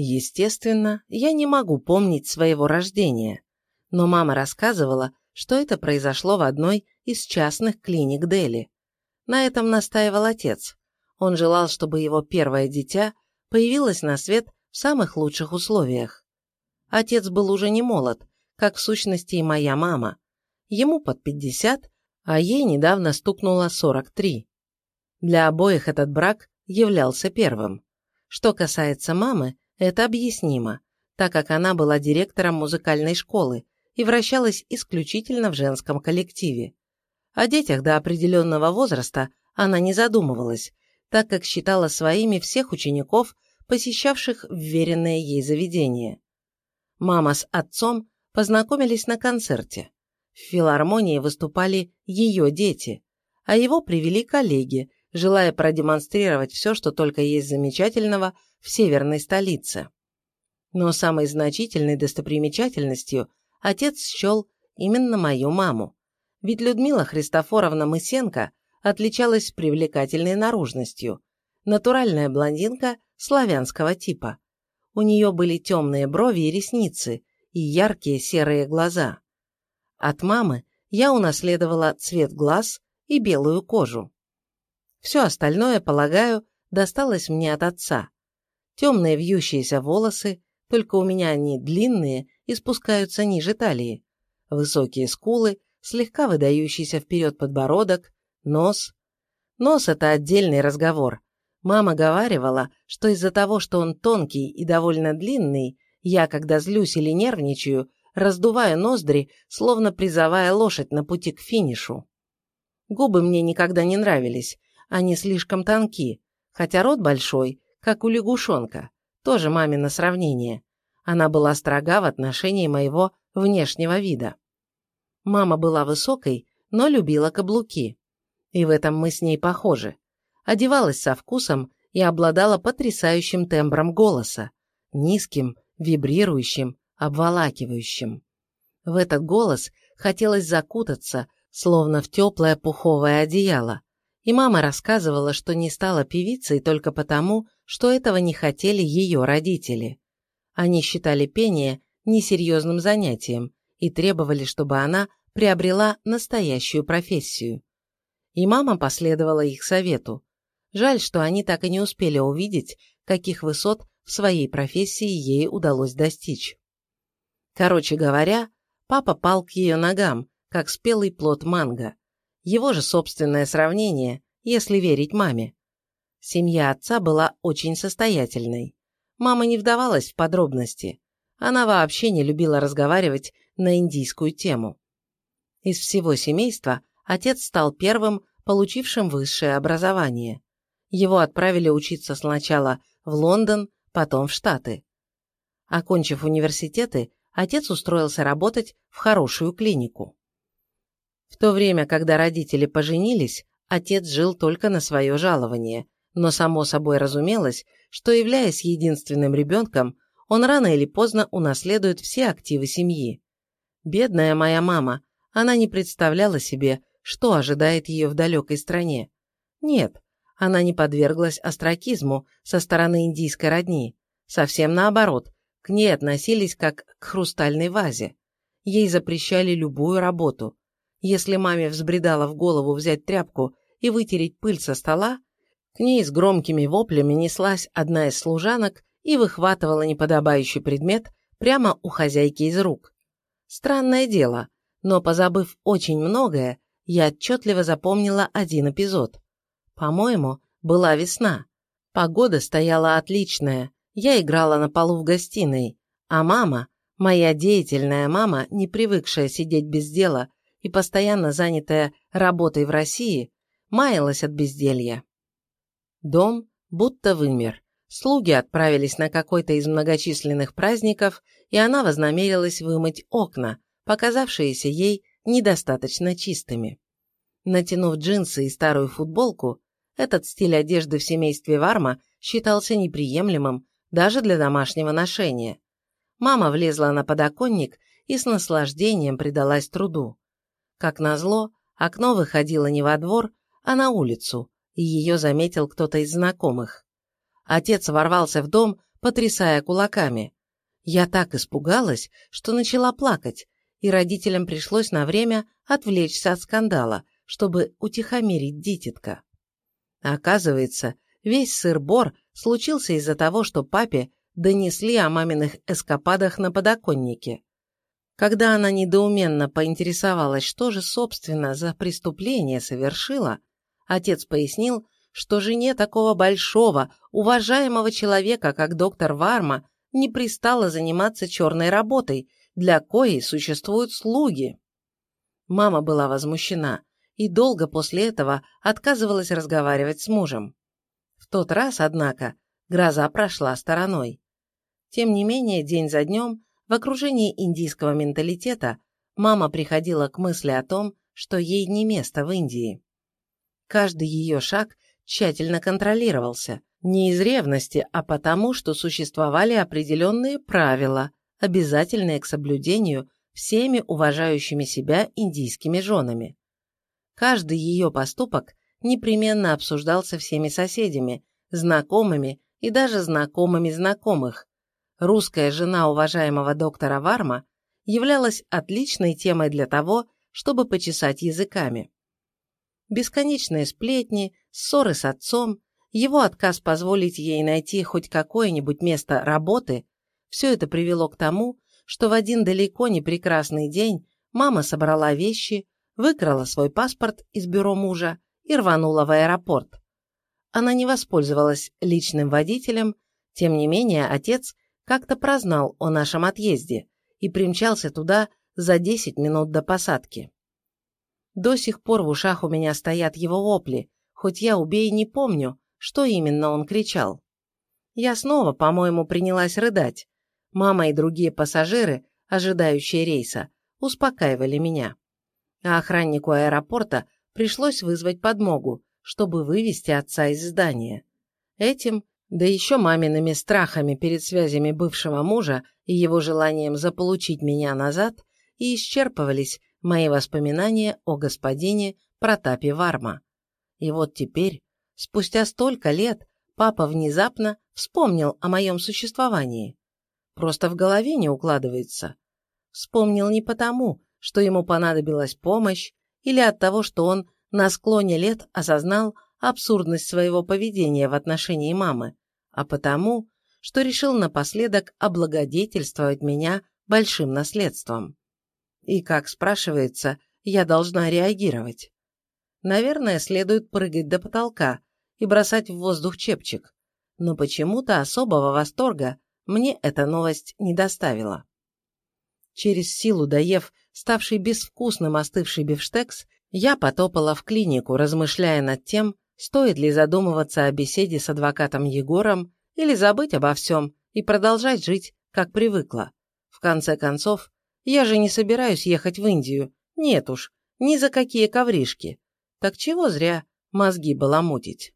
Естественно, я не могу помнить своего рождения, но мама рассказывала, что это произошло в одной из частных клиник Дели. На этом настаивал отец. Он желал, чтобы его первое дитя появилось на свет в самых лучших условиях. Отец был уже не молод, как в сущности и моя мама. Ему под 50, а ей недавно стукнуло 43. Для обоих этот брак являлся первым. Что касается мамы, это объяснимо, так как она была директором музыкальной школы и вращалась исключительно в женском коллективе. О детях до определенного возраста она не задумывалась, так как считала своими всех учеников, посещавших вверенное ей заведение. Мама с отцом познакомились на концерте. В филармонии выступали ее дети, а его привели коллеги, желая продемонстрировать все, что только есть замечательного в северной столице. Но самой значительной достопримечательностью отец счел именно мою маму. Ведь Людмила Христофоровна Мысенко отличалась привлекательной наружностью. Натуральная блондинка славянского типа. У нее были темные брови и ресницы, и яркие серые глаза. От мамы я унаследовала цвет глаз и белую кожу. Все остальное, полагаю, досталось мне от отца. Темные вьющиеся волосы, только у меня они длинные и спускаются ниже талии. Высокие скулы, слегка выдающийся вперед подбородок, нос. Нос – это отдельный разговор. Мама говаривала, что из-за того, что он тонкий и довольно длинный, я, когда злюсь или нервничаю, раздуваю ноздри, словно призывая лошадь на пути к финишу. Губы мне никогда не нравились, они слишком тонки, хотя рот большой, как у лягушонка, тоже мамино сравнение. Она была строга в отношении моего внешнего вида. Мама была высокой, но любила каблуки. И в этом мы с ней похожи. Одевалась со вкусом и обладала потрясающим тембром голоса, низким, вибрирующим, обволакивающим. В этот голос хотелось закутаться, словно в теплое пуховое одеяло, и мама рассказывала, что не стала певицей только потому, что этого не хотели ее родители. Они считали пение несерьезным занятием и требовали, чтобы она приобрела настоящую профессию. И мама последовала их совету. Жаль, что они так и не успели увидеть, каких высот в своей профессии ей удалось достичь. Короче говоря, папа пал к ее ногам, как спелый плод манго. Его же собственное сравнение, если верить маме. Семья отца была очень состоятельной. Мама не вдавалась в подробности. Она вообще не любила разговаривать на индийскую тему. Из всего семейства отец стал первым, получившим высшее образование. Его отправили учиться сначала в Лондон, потом в Штаты. Окончив университеты, отец устроился работать в хорошую клинику. В то время, когда родители поженились, отец жил только на свое жалование, но само собой разумелось, что, являясь единственным ребенком, он рано или поздно унаследует все активы семьи. Бедная моя мама, она не представляла себе, что ожидает ее в далекой стране. Нет, она не подверглась остракизму со стороны индийской родни. Совсем наоборот, к ней относились как к хрустальной вазе. Ей запрещали любую работу. Если маме взбредало в голову взять тряпку и вытереть пыль со стола, к ней с громкими воплями неслась одна из служанок и выхватывала неподобающий предмет прямо у хозяйки из рук. Странное дело, но, позабыв очень многое, я отчетливо запомнила один эпизод. По-моему, была весна. Погода стояла отличная, я играла на полу в гостиной, а мама, моя деятельная мама, не привыкшая сидеть без дела и постоянно занятая работой в России, маялась от безделья. Дом будто вымер. Слуги отправились на какой-то из многочисленных праздников, и она вознамерилась вымыть окна, показавшиеся ей недостаточно чистыми. Натянув джинсы и старую футболку, этот стиль одежды в семействе Варма считался неприемлемым даже для домашнего ношения. Мама влезла на подоконник и с наслаждением предалась труду. Как назло, окно выходило не во двор, а на улицу, и ее заметил кто-то из знакомых. Отец ворвался в дом, потрясая кулаками. Я так испугалась, что начала плакать, и родителям пришлось на время отвлечься от скандала, чтобы утихомирить дитятка. Оказывается, весь сыр-бор случился из-за того, что папе донесли о маминых эскападах на подоконнике. Когда она недоуменно поинтересовалась, что же, собственно, за преступление совершила, отец пояснил, что жене такого большого, уважаемого человека, как доктор Варма, не пристало заниматься черной работой, для коей существуют слуги. Мама была возмущена и долго после этого отказывалась разговаривать с мужем. В тот раз, однако, гроза прошла стороной. Тем не менее, день за днем, в окружении индийского менталитета, мама приходила к мысли о том, что ей не место в Индии. Каждый ее шаг тщательно контролировался, не из ревности, а потому, что существовали определенные правила, обязательные к соблюдению всеми уважающими себя индийскими женами. Каждый ее поступок непременно обсуждался всеми соседями, знакомыми и даже знакомыми знакомых. Русская жена уважаемого доктора Варма являлась отличной темой для того, чтобы почесать языками. Бесконечные сплетни, ссоры с отцом, его отказ позволить ей найти хоть какое-нибудь место работы – все это привело к тому, что в один далеко не прекрасный день мама собрала вещи, выкрала свой паспорт из бюро мужа и рванула в аэропорт. Она не воспользовалась личным водителем, тем не менее отец как-то прознал о нашем отъезде и примчался туда за 10 минут до посадки. До сих пор в ушах у меня стоят его вопли, хоть я убей не помню, что именно он кричал. Я снова, по-моему, принялась рыдать, Мама и другие пассажиры, ожидающие рейса, успокаивали меня. А охраннику аэропорта пришлось вызвать подмогу, чтобы вывести отца из здания. Этим, да еще мамиными страхами перед связями бывшего мужа и его желанием заполучить меня назад, и исчерпывались мои воспоминания о господине Протапе Варма. И вот теперь, спустя столько лет, папа внезапно вспомнил о моем существовании. Просто в голове не укладывается. Вспомнил не потому, что ему понадобилась помощь, или от того, что он на склоне лет осознал абсурдность своего поведения в отношении мамы, а потому, что решил напоследок облагодетельствовать меня большим наследством. И, как спрашивается, я должна реагировать. Наверное, следует прыгать до потолка и бросать в воздух чепчик, но почему-то особого восторга мне эта новость не доставила. Через силу доев ставший безвкусным остывший бифштекс, я потопала в клинику, размышляя над тем, стоит ли задумываться о беседе с адвокатом Егором или забыть обо всем и продолжать жить, как привыкла. В конце концов, я же не собираюсь ехать в Индию, нет уж, ни за какие ковришки. Так чего зря мозги баламутить.